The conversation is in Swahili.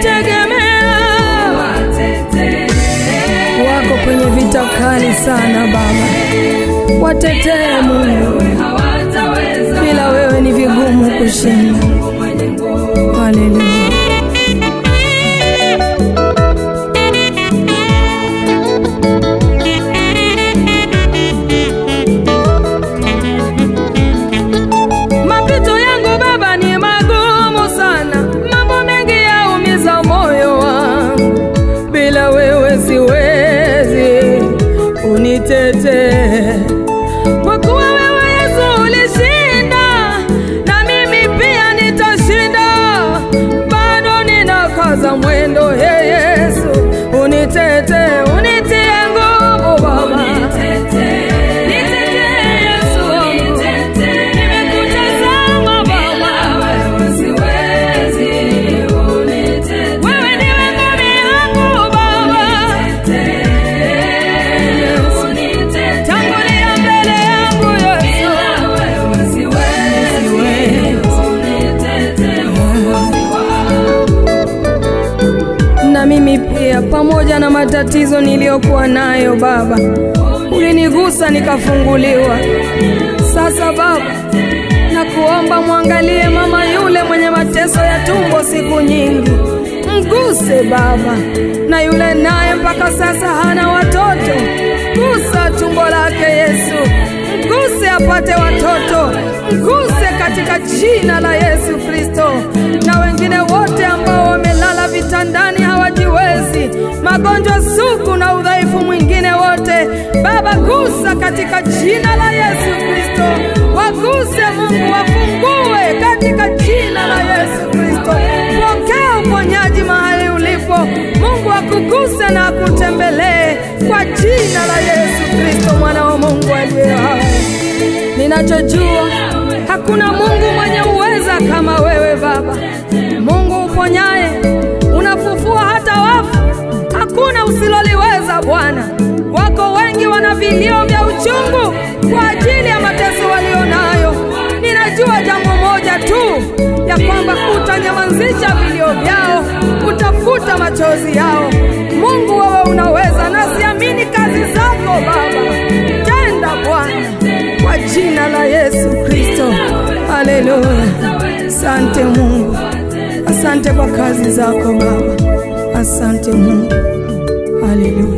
kutegemea, wako kwenye vita kali sana Baba, watetee Mungu, bila wewe ni vigumu kushinda. Pamoja na matatizo niliyokuwa nayo Baba, ulinigusa nikafunguliwa. Sasa Baba, nakuomba mwangalie mama yule mwenye mateso ya tumbo siku nyingi, mguse Baba, na yule naye mpaka sasa hana watoto, gusa tumbo lake Yesu, mguse apate watoto, mguse katika jina la Yesu Kristo, na wengine wote ambao katika jina la Yesu Kristo, waguse Mungu, wafungue katika jina la Yesu Kristo. Pokea uponyaji mahali ulipo, Mungu akuguse na akutembelee kwa jina la Yesu Kristo, mwana wa Mungu aliye hai. Ninachojua hakuna Mungu mwenye uweza kama wewe Baba, Mungu uponyaye, unafufua hata wafu, hakuna usiloliweza Bwana. Wako wengi wana vilio vya uchungu kwa ajili ya mateso walionayo. Ninajua jambo moja tu, ya kwamba utanyamazisha vilio vyao, utafuta machozi yao. Mungu, wewe unaweza, nasiamini kazi zako Baba. Tenda Bwana, kwa jina la Yesu Kristo. Haleluya! Asante Mungu, asante kwa kazi zako Baba, asante Mungu. Haleluya.